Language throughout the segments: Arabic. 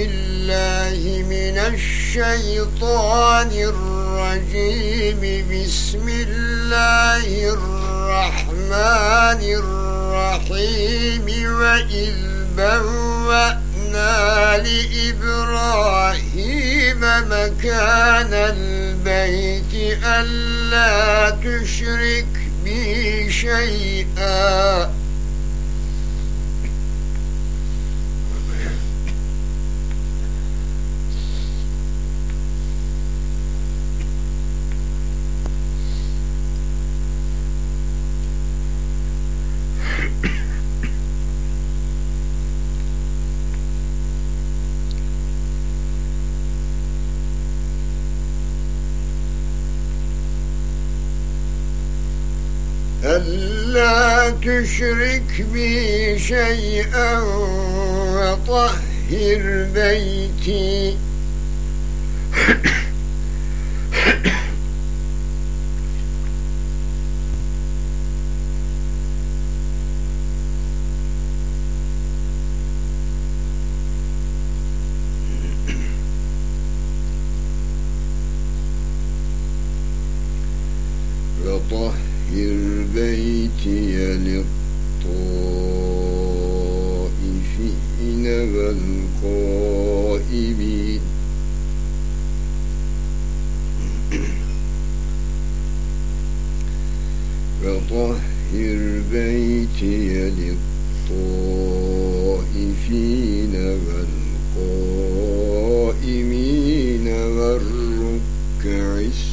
بالله من الشيطان الرجيم. بسم الله الرحمن الرحيم. وإذ بوأنا لإبراهيم مكان البيت ألا تشرك بي شيئا ألا تشرك بي شيئا وطهر بيتي طهر بيتي للطائفين والقائمين. وطهر بيتي للطائفين والقائمين والركع السجود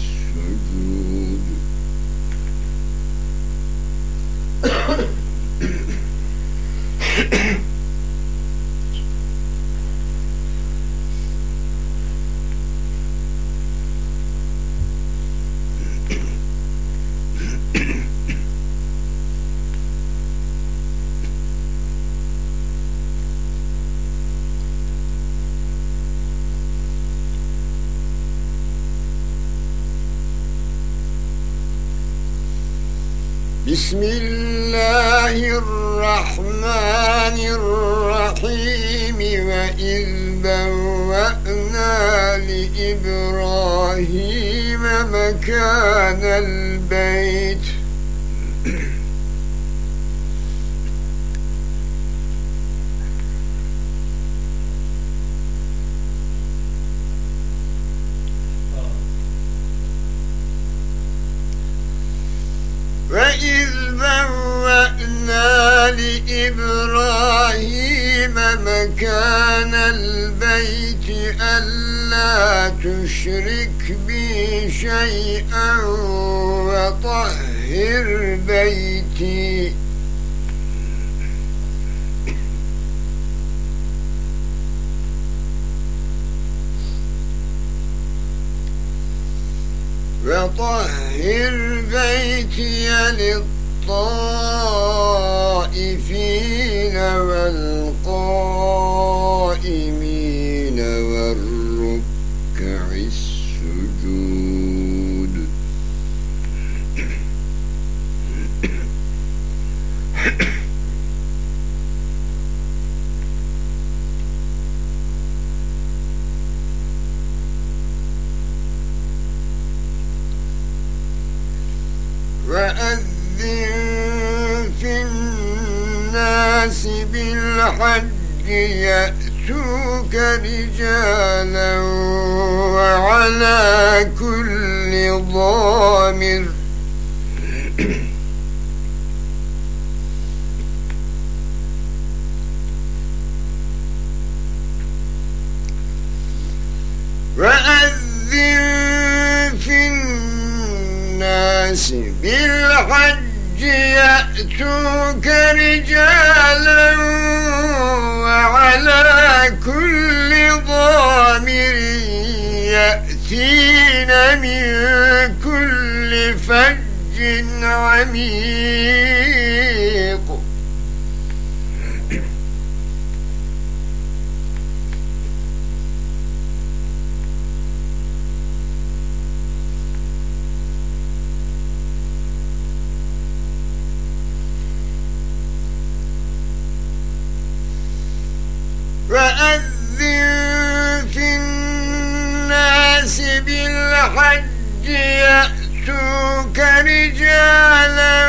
بسم الله الرحمن الرحيم وإذ بوأنا لإبراهيم مكان البيت وإذ بوأنا لإبراهيم مكان البيت ألا تشرك بي شيئا وطهر بيتي. وطهر بيتي للطائفين بالحج يأتوك رجالا وعلى كل ضامر. وأذن في الناس بالحج يأتوك رجالا يأتين من كل فج عميق. وأذن بالحج يأتوك رجالا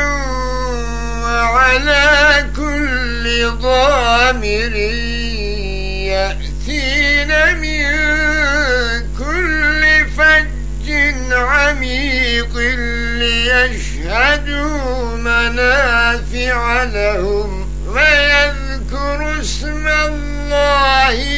وعلى كل ضامر يأتين من كل فج عميق ليشهدوا منافع لهم ويذكروا اسم الله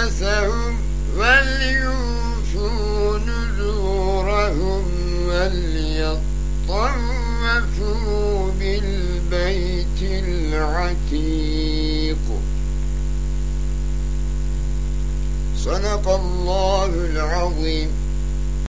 تفثهم وليوفوا نذورهم وليطوفوا بالبيت العتيق. صدق الله العظيم.